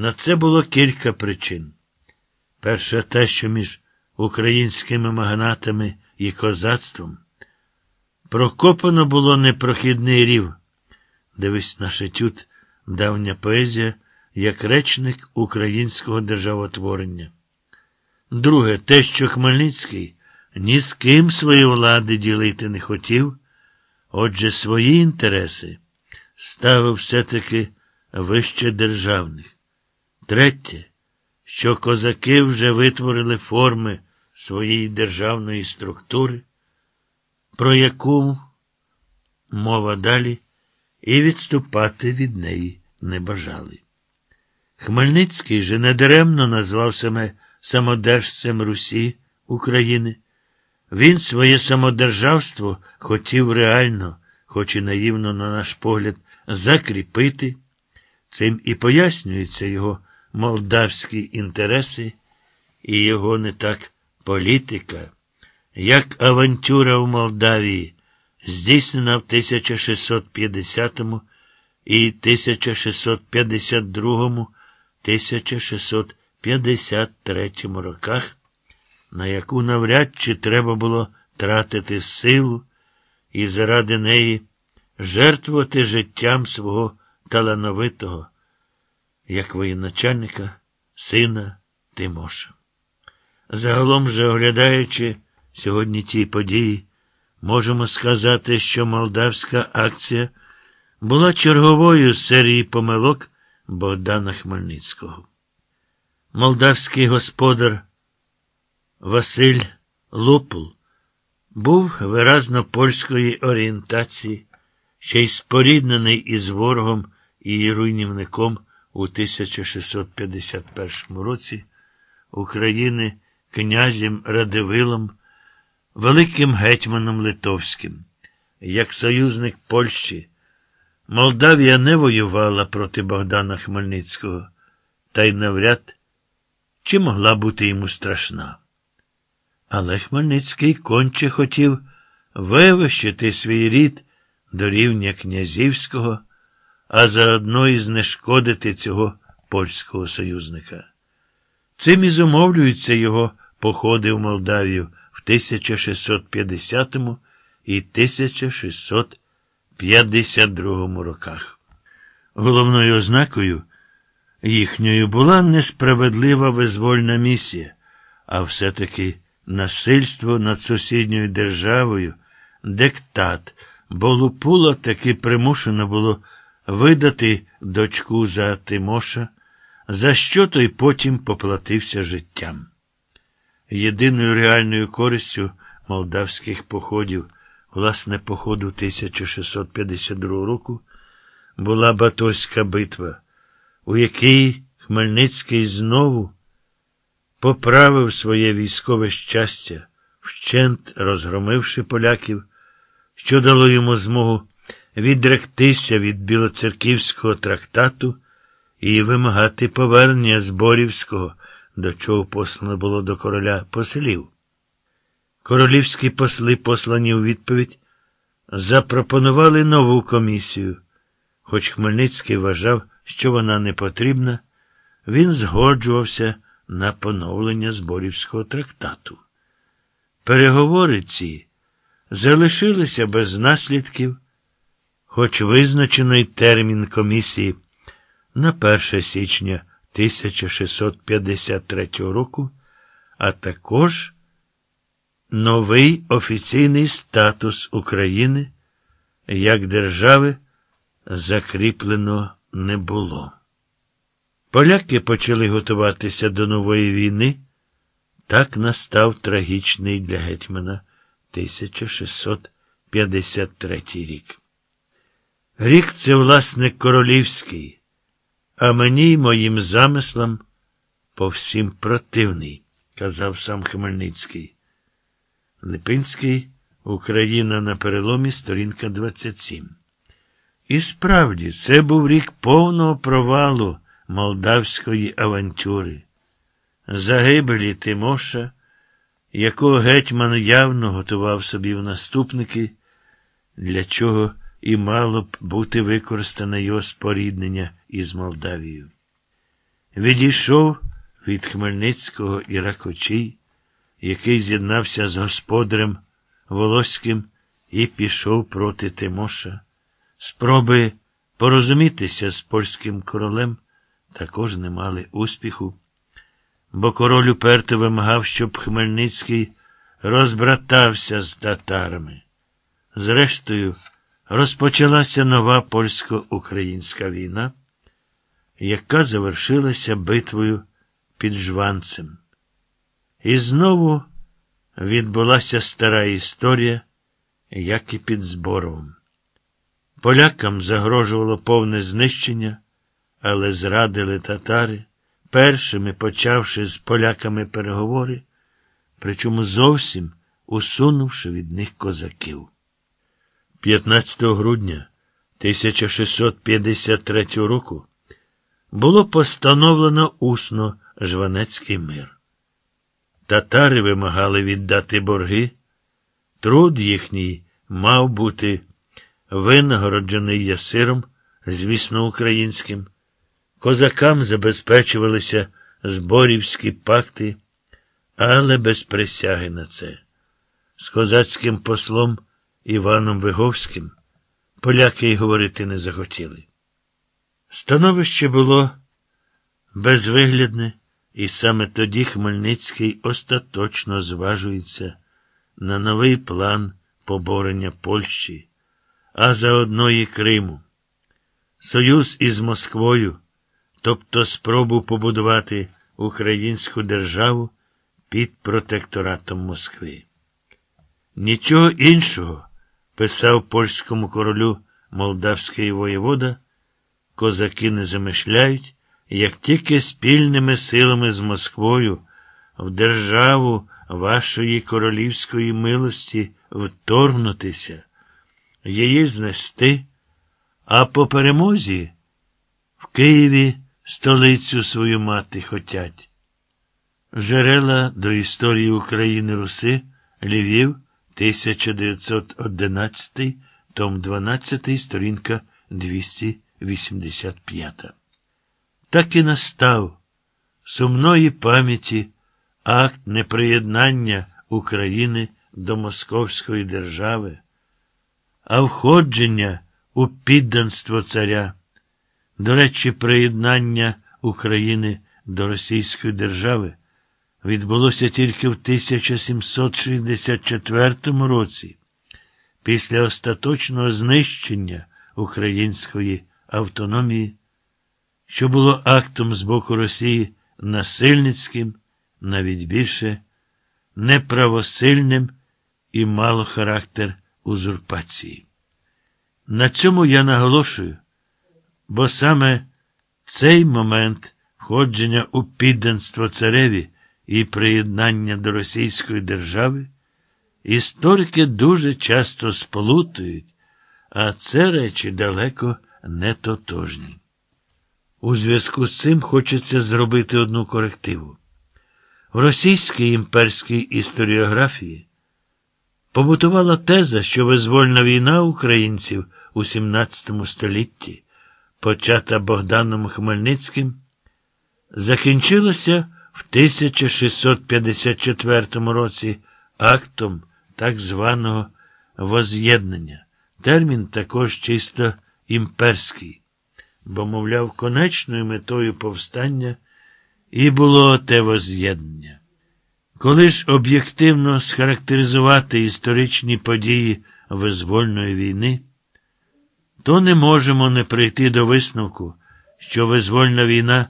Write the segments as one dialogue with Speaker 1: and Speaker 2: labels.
Speaker 1: На це було кілька причин. Перша те, що між українськими магнатами і козацтвом прокопано було непрохідний рів. Дивись наша тют, давня поезія, як речник українського державотворення. Друге, те, що Хмельницький ні з ким свої влади ділити не хотів, отже, свої інтереси ставив все-таки вище державних. Третє, що козаки вже витворили форми своєї державної структури, про яку мова далі, і відступати від неї не бажали. Хмельницький же недаремно назвав себе самодержцем Русі України. Він своє самодержавство хотів реально, хоч і наївно, на наш погляд, закріпити. Цим і пояснюються його молдавські інтереси і його не так політика, як авантюра в Молдавії, здійснена в 1650 і 1652 1653 роках, на яку навряд чи треба було тратити силу і заради неї жертвувати життям свого талановитого, як воєначальника, сина Тимоша. Загалом же, оглядаючи сьогодні ті події, можемо сказати, що молдавська акція була черговою з серії помилок Богдана Хмельницького. Молдавський господар Василь Лупул був виразно польської орієнтації, ще й споріднений із ворогом і руйнівником у 1651 році України князем Радивилом, великим гетьманом Литовським. Як союзник Польщі, Молдавія не воювала проти Богдана Хмельницького, та й навряд чи могла бути йому страшна. Але Хмельницький конче хотів вивищити свій рід до рівня князівського, а заодно і знешкодити цього польського союзника. Цим і зумовлюються його походи в Молдавію в 1650 і 1652 роках. Головною ознакою їхньою була несправедлива визвольна місія, а все-таки насильство над сусідньою державою, диктат, бо Лупула таки примушено було видати дочку за Тимоша, за що той потім поплатився життям. Єдиною реальною користю молдавських походів, власне, походу 1652 року, була Батоська битва, у якій Хмельницький знову поправив своє військове щастя, вщент розгромивши поляків, що дало йому змогу відректися від білоцерківського трактату і вимагати повернення Зборівського, до чого послано було до короля поселів. Королівські посли, послані у відповідь, запропонували нову комісію. Хоч Хмельницький вважав, що вона не потрібна, він згоджувався на поновлення Зборівського трактату. Переговори ці залишилися без наслідків, хоч визначений термін комісії на 1 січня 1653 року, а також новий офіційний статус України як держави закріплено не було. Поляки почали готуватися до нової війни. Так настав трагічний для гетьмана 1653 рік. Рік це, власне, королівський, а мені й моїм замислам по всім противний, казав сам Хмельницький. Липинський Україна на переломі, сторінка 27. І справді, це був рік повного провалу молдавської авантюри, загибелі Тимоша, якого гетьман явно готував собі в наступники, для чого і мало б бути використане його споріднення із Молдавією. відійшов від Хмельницького і Ракочій, який з'єднався з господарем Волоським і пішов проти Тимоша. Спроби порозумітися з польським королем також не мали успіху, бо король уперто вимагав, щоб Хмельницький розбратався з татарами. Зрештою, розпочалася нова польсько-українська війна, яка завершилася битвою під Жванцем. І знову відбулася стара історія, як і під Зборовом. Полякам загрожувало повне знищення, але зрадили татари, першими почавши з поляками переговори, причому зовсім усунувши від них козаків. 15 грудня 1653 року було постановлено усно Жванецький мир. Татари вимагали віддати борги, труд їхній мав бути винагороджений ясиром, звісно, українським. Козакам забезпечувалися зборівські пакти, але без присяги на це. З козацьким послом Іваном Виговським поляки й говорити не захотіли. Становище було безвиглядне, і саме тоді Хмельницький остаточно зважується на новий план поборення Польщі, а заодно і Криму. Союз із Москвою, тобто спробу побудувати українську державу під протекторатом Москви. Нічого іншого, писав польському королю молдавський воєвода, козаки не замишляють, як тільки спільними силами з Москвою в державу вашої королівської милості вторгнутися, її знести, а по перемозі в Києві столицю свою мати хотять. Джерела до історії України Руси Львів 1911, том 12, сторінка 285. Так і настав сумної пам'яті акт неприєднання України до Московської держави, а входження у підданство царя, до речі, приєднання України до Російської держави відбулося тільки в 1764 році, після остаточного знищення української автономії, що було актом з боку Росії насильницьким, навіть більше неправосильним і мало характер узурпації. На цьому я наголошую, бо саме цей момент входження у підданство цареві і приєднання до Російської держави історики дуже часто сполутують, а це речі далеко не тотожні. У зв'язку з цим хочеться зробити одну корективу. В російській імперській історіографії побутувала теза, що визвольна війна українців у XVII столітті, почата Богданом Хмельницьким, закінчилася в 1654 році актом так званого воз'єднання. Термін також чисто імперський, бо, мовляв, конечною метою повстання і було те воз'єднання. Коли ж об'єктивно схарактеризувати історичні події визвольної війни, то не можемо не прийти до висновку, що визвольна війна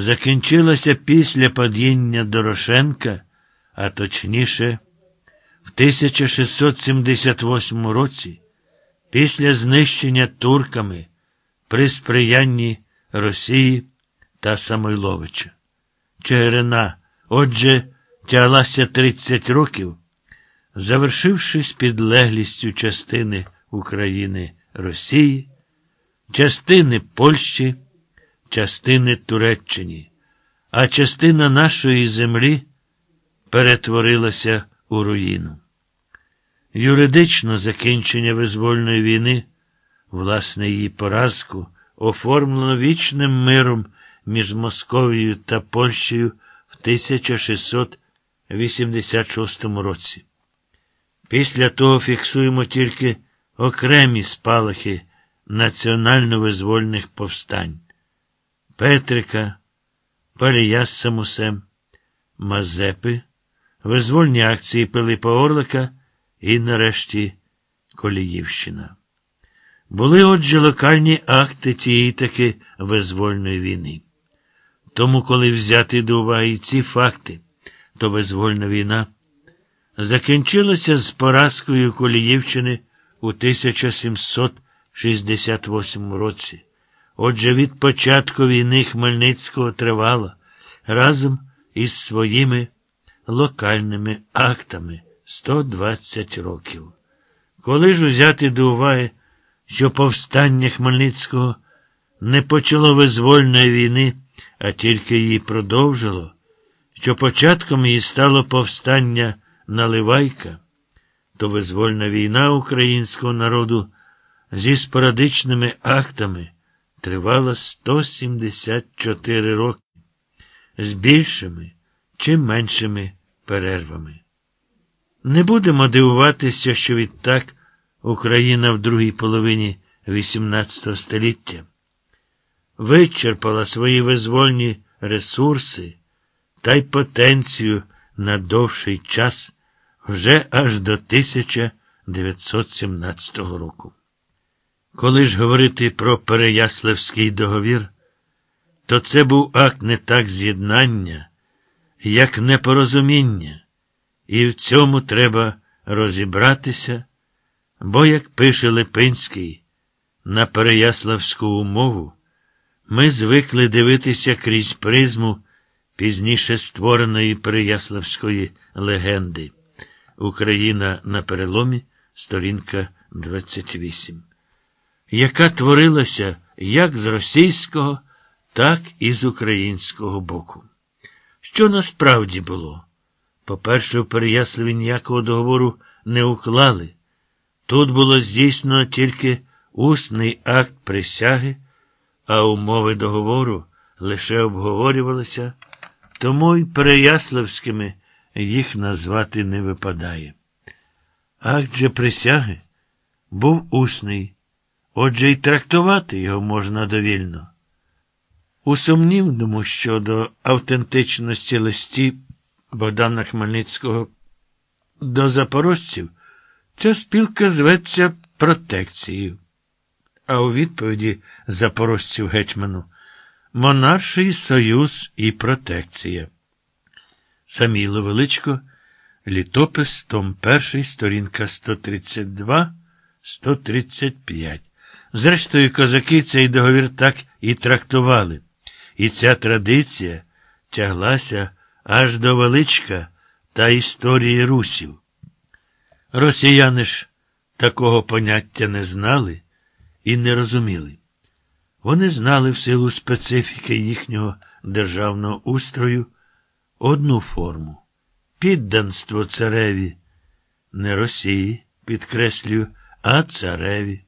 Speaker 1: закінчилася після падіння Дорошенка, а точніше, в 1678 році, після знищення турками при сприянні Росії та Самойловича. Чигирина, отже, тяглася 30 років, завершившись підлеглістю частини України Росії, частини Польщі частини Туреччині, а частина нашої землі перетворилася у руїну. Юридично закінчення визвольної війни, власне, її поразку, оформлено вічним миром між Московією та Польщею в 1686 році. Після того фіксуємо тільки окремі спалахи національно-визвольних повстань Петрика, Палія з Самусем, Мазепи, визвольні акції Пилипа Орлика і, нарешті, Коліївщина. Були отже локальні акти тієї таки визвольної війни. Тому, коли взяти до уваги ці факти, то визвольна війна закінчилася з поразкою Коліївщини у 1768 році. Отже, від початку війни Хмельницького тривала разом із своїми локальними актами 120 років. Коли ж узяти до уваги, що повстання Хмельницького не почало визвольної війни, а тільки її продовжило, що початком її стало повстання Наливайка, то визвольна війна українського народу зі спорадичними актами тривала 174 роки, з більшими чи меншими перервами. Не будемо дивуватися, що відтак Україна в другій половині XVIII століття вичерпала свої визвольні ресурси та й потенцію на довший час вже аж до 1917 року. Коли ж говорити про Переяславський договір, то це був акт не так з'єднання, як непорозуміння, і в цьому треба розібратися, бо, як пише Липинський, на Переяславську умову, ми звикли дивитися крізь призму пізніше створеної Переяславської легенди. Україна на переломі, сторінка 28 яка творилася як з російського, так і з українського боку. Що насправді було? По-перше, в Переяславі ніякого договору не уклали. Тут було здійснено тільки усний акт присяги, а умови договору лише обговорювалися, тому й Переяславськими їх назвати не випадає. Акт же присяги був усний. Отже, й трактувати його можна довільно. У сумнівному щодо автентичності листів Богдана Хмельницького до запорожців ця спілка зветься протекцією. А у відповіді запорожців гетьману Монарший союз і протекція. Саміло Величко, літопис, Том 1, сторінка 132, 135. Зрештою, козаки цей договір так і трактували, і ця традиція тяглася аж до величка та історії русів. Росіяни ж такого поняття не знали і не розуміли. Вони знали в силу специфіки їхнього державного устрою одну форму підданство цареві, не Росії, підкреслюю, а цареві.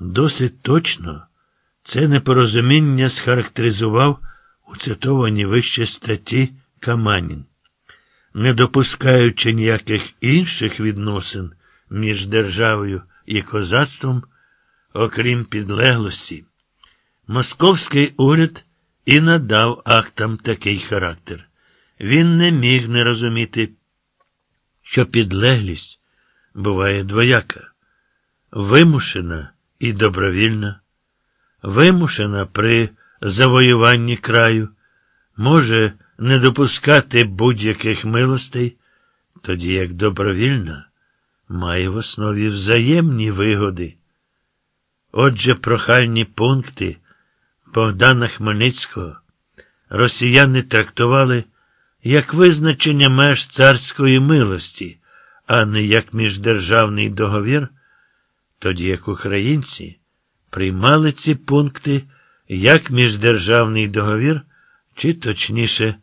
Speaker 1: Досить точно це непорозуміння схарактеризував у цитованій вище статті Каманін, не допускаючи ніяких інших відносин між державою і козацтвом, окрім підлеглості, московський уряд і надав актам такий характер. Він не міг не розуміти, що підлеглість буває двояка, вимушена і добровільна, вимушена при завоюванні краю, може не допускати будь-яких милостей, тоді як добровільна має в основі взаємні вигоди. Отже, прохальні пункти Богдана Хмельницького росіяни трактували як визначення меж царської милості, а не як міждержавний договір тоді як українці приймали ці пункти як міждержавний договір, чи точніше,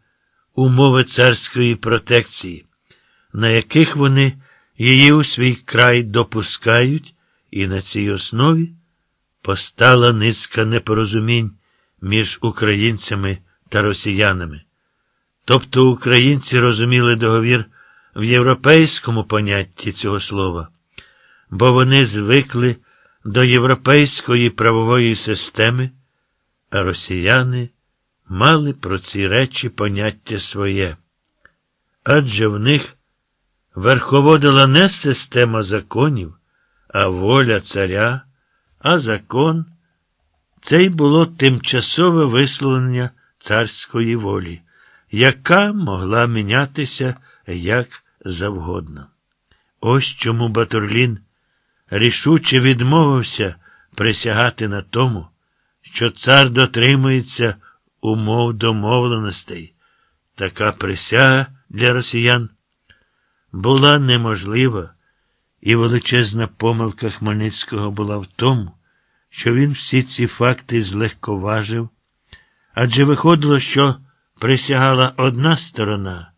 Speaker 1: умови царської протекції, на яких вони її у свій край допускають, і на цій основі постала низка непорозумінь між українцями та росіянами. Тобто українці розуміли договір в європейському понятті цього слова, бо вони звикли до європейської правової системи, а росіяни мали про ці речі поняття своє. Адже в них верховодила не система законів, а воля царя, а закон це й було тимчасове висловлення царської волі, яка могла мінятися як завгодно. Ось чому Батурлін рішуче відмовився присягати на тому, що цар дотримується умов домовленостей. Така присяга для росіян була неможлива, і величезна помилка Хмельницького була в тому, що він всі ці факти злегковажив, адже виходило, що присягала одна сторона